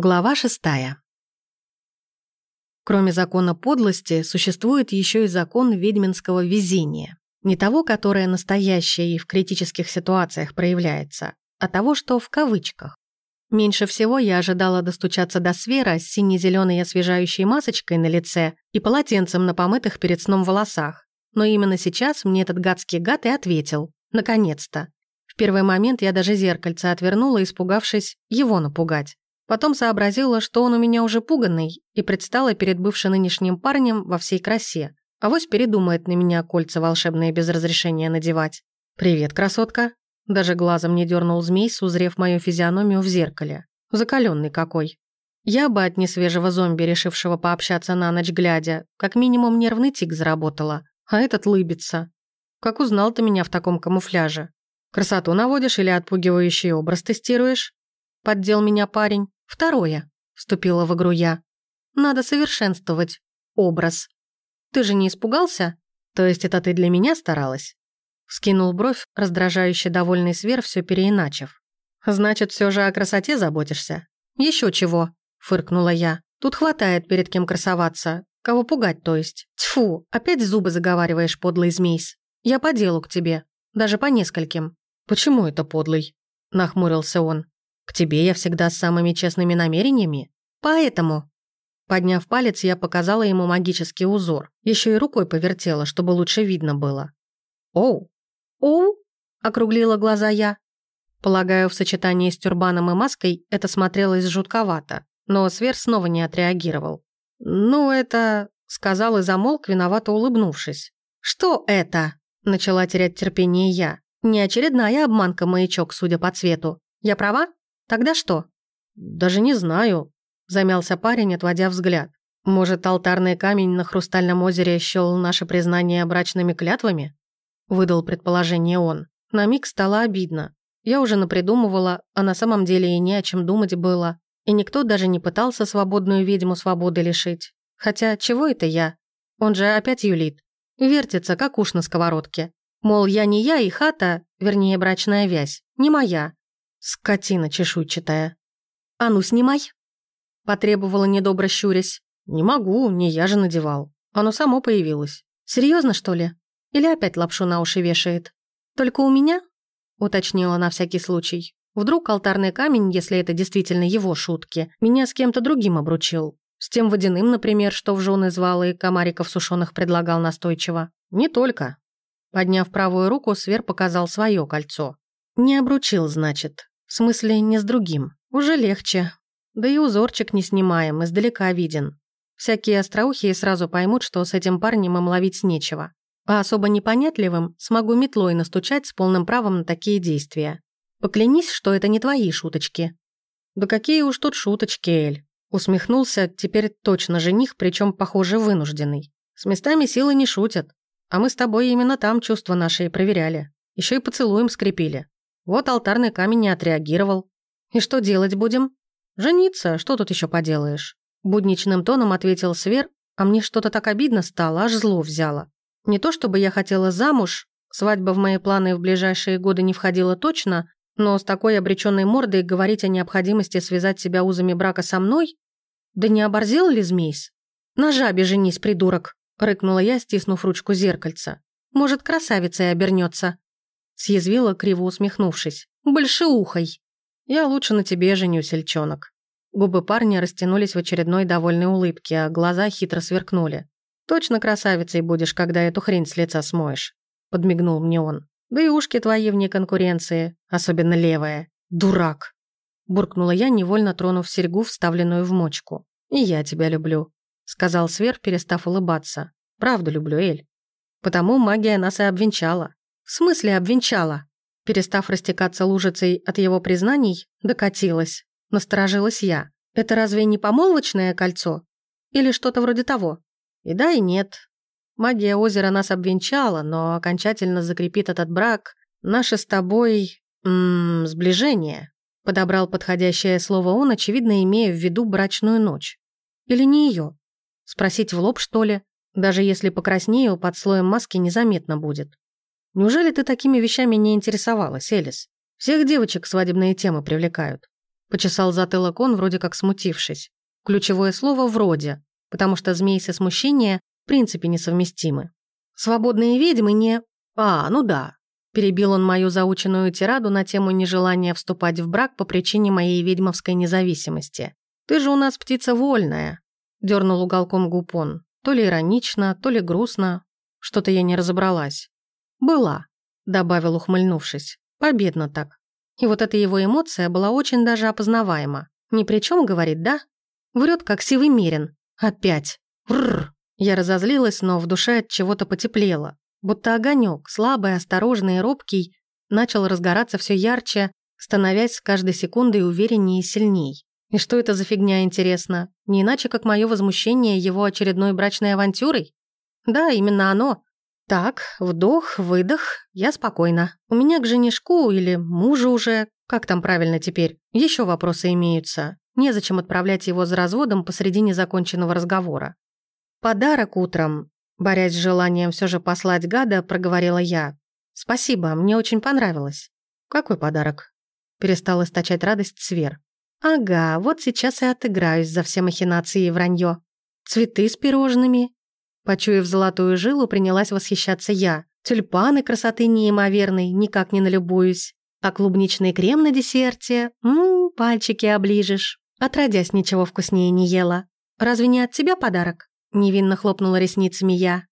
Глава шестая. Кроме закона подлости, существует еще и закон ведьминского везения. Не того, которое настоящее и в критических ситуациях проявляется, а того, что в кавычках. Меньше всего я ожидала достучаться до Свера с сине-зеленой освежающей масочкой на лице и полотенцем на помытых перед сном волосах. Но именно сейчас мне этот гадский гад и ответил. Наконец-то. В первый момент я даже зеркальце отвернула, испугавшись его напугать. Потом сообразила, что он у меня уже пуганный, и предстала перед бывшим нынешним парнем во всей красе. Авось передумает на меня кольца волшебные без разрешения надевать. «Привет, красотка!» Даже глазом не дернул змей, узрев мою физиономию в зеркале. Закаленный какой. Я бы от несвежего зомби, решившего пообщаться на ночь глядя, как минимум нервный тик заработала, а этот лыбится. Как узнал ты меня в таком камуфляже? Красоту наводишь или отпугивающий образ тестируешь? Поддел меня парень. Второе, вступила в игру я. Надо совершенствовать образ. Ты же не испугался? То есть это ты для меня старалась? Скинул бровь, раздражающе довольный свер, все переиначив. Значит, все же о красоте заботишься? Еще чего, фыркнула я. Тут хватает перед кем красоваться. Кого пугать, то есть. Тьфу, опять зубы заговариваешь, подлый змейс. Я по делу к тебе. Даже по нескольким. Почему это подлый? Нахмурился он. К тебе я всегда с самыми честными намерениями. Поэтому...» Подняв палец, я показала ему магический узор. Еще и рукой повертела, чтобы лучше видно было. «Оу!» «Оу?» — округлила глаза я. Полагаю, в сочетании с тюрбаном и маской это смотрелось жутковато, но Свер снова не отреагировал. «Ну, это...» — сказал и замолк, виновато улыбнувшись. «Что это?» — начала терять терпение я. «Не очередная обманка-маячок, судя по цвету. Я права?» Тогда что? Даже не знаю, замялся парень, отводя взгляд. Может, алтарный камень на хрустальном озере счёл наше признание брачными клятвами? Выдал предположение он. На миг стало обидно. Я уже напридумывала, а на самом деле и не о чем думать было. И никто даже не пытался свободную ведьму свободы лишить. Хотя, чего это я? Он же опять юлит. Вертится, как уж на сковородке. Мол, я не я и хата, вернее, брачная вязь, не моя. Скотина чешуйчатая. «А ну, снимай!» Потребовала недобро щурясь. «Не могу, не я же надевал. Оно само появилось. Серьезно что ли? Или опять лапшу на уши вешает? Только у меня?» Уточнила на всякий случай. Вдруг алтарный камень, если это действительно его шутки, меня с кем-то другим обручил. С тем водяным, например, что в жены звал и комариков сушеных предлагал настойчиво. Не только. Подняв правую руку, Свер показал свое кольцо. Не обручил, значит. В смысле, не с другим. Уже легче. Да и узорчик не снимаем, издалека виден. Всякие остроухие сразу поймут, что с этим парнем им ловить нечего. А особо непонятливым смогу метлой настучать с полным правом на такие действия. Поклянись, что это не твои шуточки. Да какие уж тут шуточки, Эль. Усмехнулся, теперь точно жених, причем, похоже, вынужденный. С местами силы не шутят. А мы с тобой именно там чувства наши и проверяли. Еще и поцелуем скрепили. Вот алтарный камень не отреагировал. И что делать будем? Жениться, что тут еще поделаешь? Будничным тоном ответил Свер, а мне что-то так обидно стало, аж зло взяло. Не то чтобы я хотела замуж, свадьба в мои планы в ближайшие годы не входила точно, но с такой обреченной мордой говорить о необходимости связать себя узами брака со мной? Да не оборзел ли змейс? На жабе женись, придурок, рыкнула я, стиснув ручку зеркальца. Может, красавицей обернется съязвила, криво усмехнувшись. «Большеухой!» «Я лучше на тебе женюсь, сельчонок». Губы парня растянулись в очередной довольной улыбке, а глаза хитро сверкнули. «Точно красавицей будешь, когда эту хрень с лица смоешь», — подмигнул мне он. «Да и ушки твои вне конкуренции, особенно левая. Дурак!» Буркнула я, невольно тронув серьгу, вставленную в мочку. «И я тебя люблю», — сказал Свер, перестав улыбаться. «Правду люблю, Эль. Потому магия нас и обвенчала. «В смысле обвенчала?» Перестав растекаться лужицей от его признаний, докатилась. Насторожилась я. «Это разве не помолвочное кольцо? Или что-то вроде того?» И да, и нет. Магия озера нас обвенчала, но окончательно закрепит этот брак наше с тобой... М сближение. Подобрал подходящее слово он, очевидно, имея в виду брачную ночь. Или не ее? Спросить в лоб, что ли? Даже если покраснею, под слоем маски незаметно будет. Неужели ты такими вещами не интересовалась, Элис? Всех девочек свадебные темы привлекают. Почесал затылок он, вроде как смутившись. Ключевое слово «вроде», потому что змей со смущения в принципе несовместимы. Свободные ведьмы не... А, ну да. Перебил он мою заученную тираду на тему нежелания вступать в брак по причине моей ведьмовской независимости. «Ты же у нас птица вольная», — дернул уголком губ он. То ли иронично, то ли грустно. Что-то я не разобралась. «Была», — добавил, ухмыльнувшись. «Победно так». И вот эта его эмоция была очень даже опознаваема. «Ни при чем, говорит, да?» Врет, как сивый мерин. Опять. Рррр. Я разозлилась, но в душе от чего-то потеплело. Будто огонек, слабый, осторожный и робкий, начал разгораться все ярче, становясь с каждой секундой увереннее и сильней. И что это за фигня, интересно? Не иначе, как мое возмущение его очередной брачной авантюрой? Да, именно оно. Так, вдох, выдох, я спокойна. У меня к женишку или мужу уже, как там правильно теперь, еще вопросы имеются. Незачем отправлять его за разводом посреди незаконченного разговора. «Подарок утром», борясь с желанием все же послать гада, проговорила я. «Спасибо, мне очень понравилось». «Какой подарок?» Перестал источать радость Свер. «Ага, вот сейчас и отыграюсь за все махинации и вранье. Цветы с пирожными». Почуяв золотую жилу, принялась восхищаться я. Тюльпаны красоты неимоверной, никак не налюбуюсь. А клубничный крем на десерте? Ммм, пальчики оближешь. Отродясь, ничего вкуснее не ела. Разве не от тебя подарок?» Невинно хлопнула ресницами я.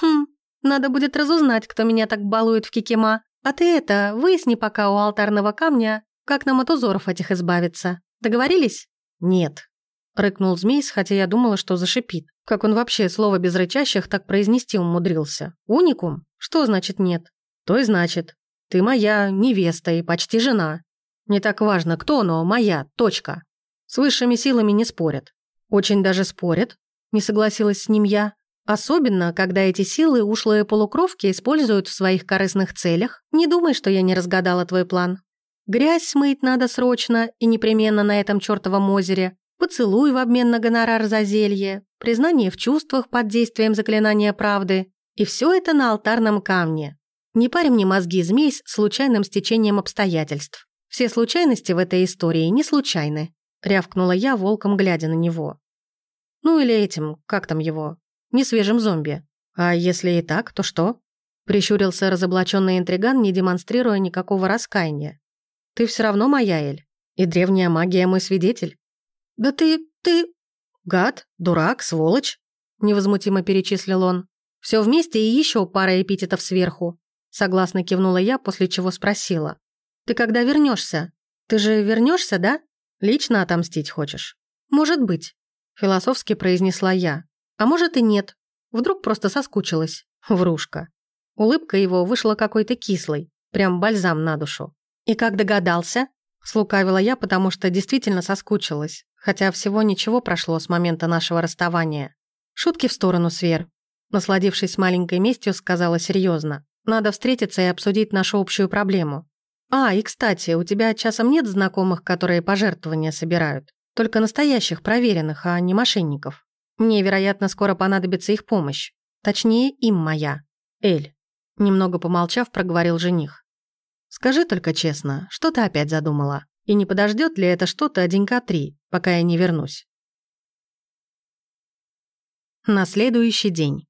«Хм, надо будет разузнать, кто меня так балует в кикима. А ты это, выясни пока у алтарного камня, как нам от узоров этих избавиться. Договорились?» «Нет», — рыкнул змей, хотя я думала, что зашипит. Как он вообще слово без рычащих так произнести умудрился? Уникум? Что значит нет? То и значит. Ты моя невеста и почти жена. Не так важно, кто, но моя, точка. С высшими силами не спорят. Очень даже спорят, не согласилась с ним я. Особенно, когда эти силы ушлые полукровки используют в своих корыстных целях. Не думай, что я не разгадала твой план. Грязь смыть надо срочно и непременно на этом чертовом озере. Поцелуй в обмен на гонорар за зелье, признание в чувствах под действием заклинания правды. И все это на алтарном камне. Не парь мне мозги, змей, с случайным стечением обстоятельств. Все случайности в этой истории не случайны рявкнула я, волком глядя на него. Ну или этим, как там его, несвежим зомби. А если и так, то что? Прищурился разоблаченный интриган, не демонстрируя никакого раскаяния. Ты все равно моя, Эль. И древняя магия мой свидетель. Да ты, ты... Гад, дурак, сволочь. Невозмутимо перечислил он. Все вместе и еще пара эпитетов сверху. Согласно кивнула я, после чего спросила. Ты когда вернешься? Ты же вернешься, да? Лично отомстить хочешь? Может быть, философски произнесла я. А может и нет. Вдруг просто соскучилась. Врушка. Улыбка его вышла какой-то кислой, прям бальзам на душу. И как догадался? Слукавила я, потому что действительно соскучилась, хотя всего ничего прошло с момента нашего расставания. Шутки в сторону, Свер. Насладившись маленькой местью, сказала серьезно. Надо встретиться и обсудить нашу общую проблему. «А, и кстати, у тебя часом нет знакомых, которые пожертвования собирают? Только настоящих, проверенных, а не мошенников. Мне, вероятно, скоро понадобится их помощь. Точнее, им моя. Эль». Немного помолчав, проговорил жених. «Скажи только честно, что ты опять задумала? И не подождет ли это что-то денька три, пока я не вернусь?» На следующий день.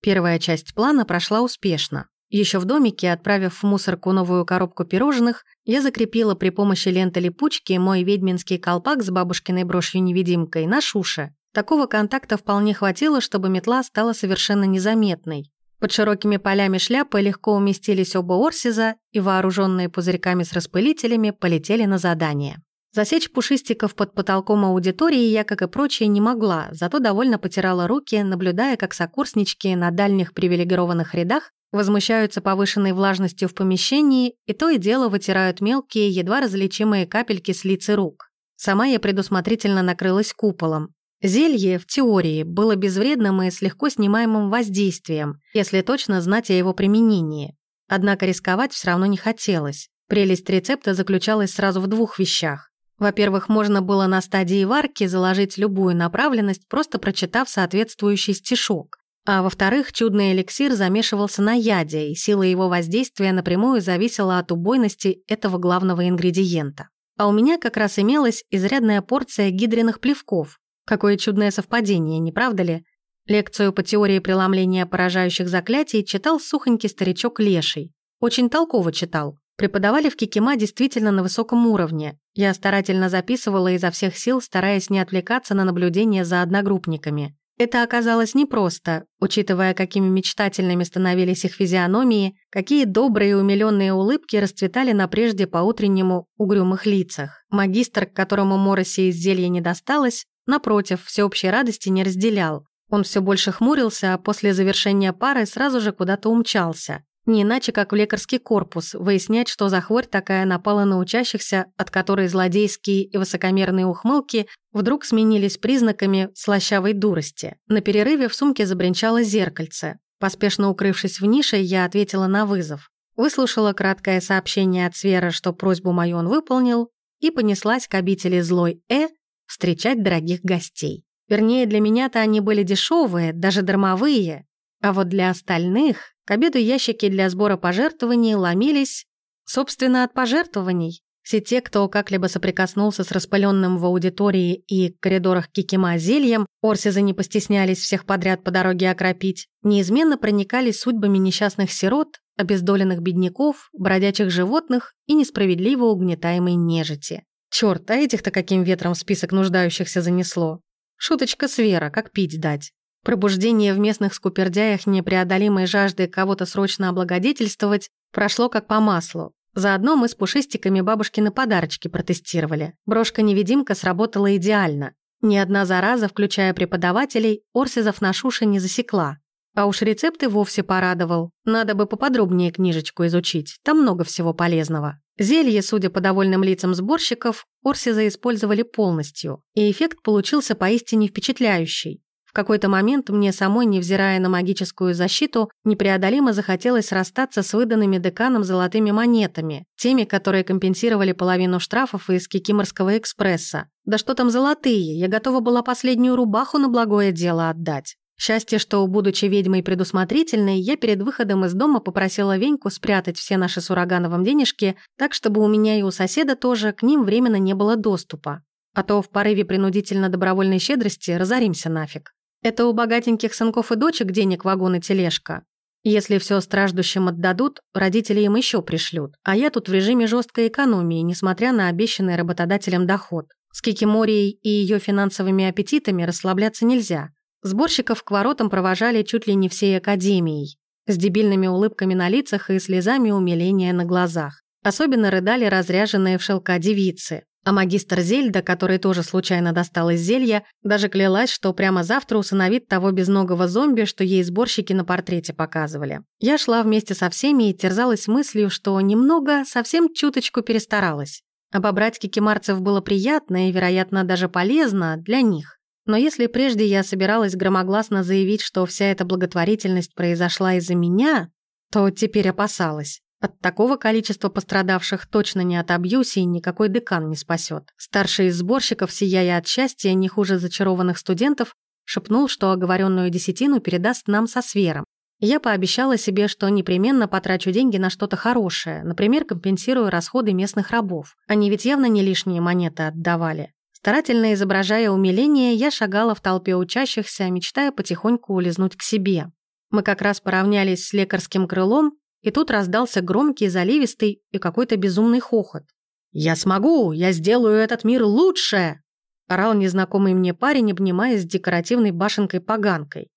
Первая часть плана прошла успешно. Еще в домике, отправив в мусорку новую коробку пирожных, я закрепила при помощи ленты липучки мой ведьминский колпак с бабушкиной брошью-невидимкой на шуше. Такого контакта вполне хватило, чтобы метла стала совершенно незаметной. Под широкими полями шляпы легко уместились оба орсиза и, вооруженные пузырьками с распылителями, полетели на задание. Засечь пушистиков под потолком аудитории я, как и прочие, не могла, зато довольно потирала руки, наблюдая, как сокурснички на дальних привилегированных рядах возмущаются повышенной влажностью в помещении и то и дело вытирают мелкие, едва различимые капельки с лиц и рук. Сама я предусмотрительно накрылась куполом. Зелье, в теории, было безвредным и с легко снимаемым воздействием, если точно знать о его применении. Однако рисковать все равно не хотелось. Прелесть рецепта заключалась сразу в двух вещах. Во-первых, можно было на стадии варки заложить любую направленность, просто прочитав соответствующий стишок. А во-вторых, чудный эликсир замешивался на яде, и сила его воздействия напрямую зависела от убойности этого главного ингредиента. а у меня как раз имелась изрядная порция гидренных плевков. Какое чудное совпадение, не правда ли? Лекцию по теории преломления поражающих заклятий читал сухонький старичок Леший. Очень толково читал. Преподавали в Кикима действительно на высоком уровне. Я старательно записывала изо всех сил, стараясь не отвлекаться на наблюдение за одногруппниками. Это оказалось непросто, учитывая, какими мечтательными становились их физиономии, какие добрые и умиленные улыбки расцветали на прежде по-утреннему угрюмых лицах. Магистр, к которому Мороси из зелья не досталось, напротив, всеобщей радости не разделял. Он все больше хмурился, а после завершения пары сразу же куда-то умчался. Не иначе, как в лекарский корпус, выяснять, что за хворь такая напала на учащихся, от которой злодейские и высокомерные ухмылки вдруг сменились признаками слащавой дурости. На перерыве в сумке забринчало зеркальце. Поспешно укрывшись в нише, я ответила на вызов. Выслушала краткое сообщение от Свера, что просьбу мою он выполнил, и понеслась к обители злой Э встречать дорогих гостей. Вернее, для меня-то они были дешевые, даже дармовые, а вот для остальных к обеду ящики для сбора пожертвований ломились, собственно, от пожертвований. Все те, кто как-либо соприкоснулся с распыленным в аудитории и коридорах Кикима зельем, Орсизы не постеснялись всех подряд по дороге окропить, неизменно проникались судьбами несчастных сирот, обездоленных бедняков, бродячих животных и несправедливо угнетаемой нежити. Чёрт, а этих-то каким ветром в список нуждающихся занесло. Шуточка с Вера, как пить дать. Пробуждение в местных скупердяях непреодолимой жажды кого-то срочно облагодетельствовать прошло как по маслу. Заодно мы с пушистиками бабушкины подарочки протестировали. Брошка-невидимка сработала идеально. Ни одна зараза, включая преподавателей, Орсизов на шуше не засекла. А уж рецепты вовсе порадовал. Надо бы поподробнее книжечку изучить, там много всего полезного. Зелье, судя по довольным лицам сборщиков, Орсиза использовали полностью, и эффект получился поистине впечатляющий какой-то момент мне самой, невзирая на магическую защиту, непреодолимо захотелось расстаться с выданными деканом золотыми монетами, теми, которые компенсировали половину штрафов из Кикиморского экспресса. Да что там золотые, я готова была последнюю рубаху на благое дело отдать. Счастье, что, будучи ведьмой предусмотрительной, я перед выходом из дома попросила Веньку спрятать все наши с Урагановым денежки, так, чтобы у меня и у соседа тоже к ним временно не было доступа. А то в порыве принудительно-добровольной щедрости разоримся нафиг. Это у богатеньких сынков и дочек денег вагон и тележка. Если все страждущим отдадут, родители им еще пришлют. А я тут в режиме жесткой экономии, несмотря на обещанный работодателем доход. С Кикиморией и ее финансовыми аппетитами расслабляться нельзя. Сборщиков к воротам провожали чуть ли не всей академией. С дебильными улыбками на лицах и слезами умиления на глазах. Особенно рыдали разряженные в шелка девицы. А магистр Зельда, который тоже случайно достал из зелья, даже клялась, что прямо завтра усыновит того безногого зомби, что ей сборщики на портрете показывали. Я шла вместе со всеми и терзалась мыслью, что немного, совсем чуточку перестаралась. Обобрать кикимарцев было приятно и, вероятно, даже полезно для них. Но если прежде я собиралась громогласно заявить, что вся эта благотворительность произошла из-за меня, то теперь опасалась. От такого количества пострадавших точно не отобьюсь и никакой декан не спасет. Старший из сборщиков, сияя от счастья, не хуже зачарованных студентов, шепнул, что оговоренную десятину передаст нам со свером. Я пообещала себе, что непременно потрачу деньги на что-то хорошее, например, компенсирую расходы местных рабов. Они ведь явно не лишние монеты отдавали. Старательно изображая умиление, я шагала в толпе учащихся, мечтая потихоньку улизнуть к себе. Мы как раз поравнялись с лекарским крылом, и тут раздался громкий, заливистый и какой-то безумный хохот. «Я смогу! Я сделаю этот мир лучше!» орал незнакомый мне парень, обнимаясь с декоративной башенкой-поганкой.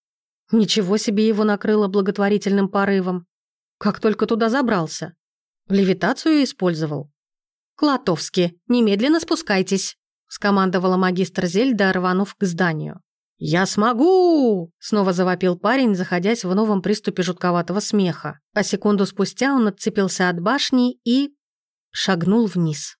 Ничего себе его накрыло благотворительным порывом. Как только туда забрался. Левитацию использовал. «Клотовски, немедленно спускайтесь», — скомандовала магистр Зельда, рванув к зданию. «Я смогу!» — снова завопил парень, заходясь в новом приступе жутковатого смеха. А секунду спустя он отцепился от башни и... шагнул вниз.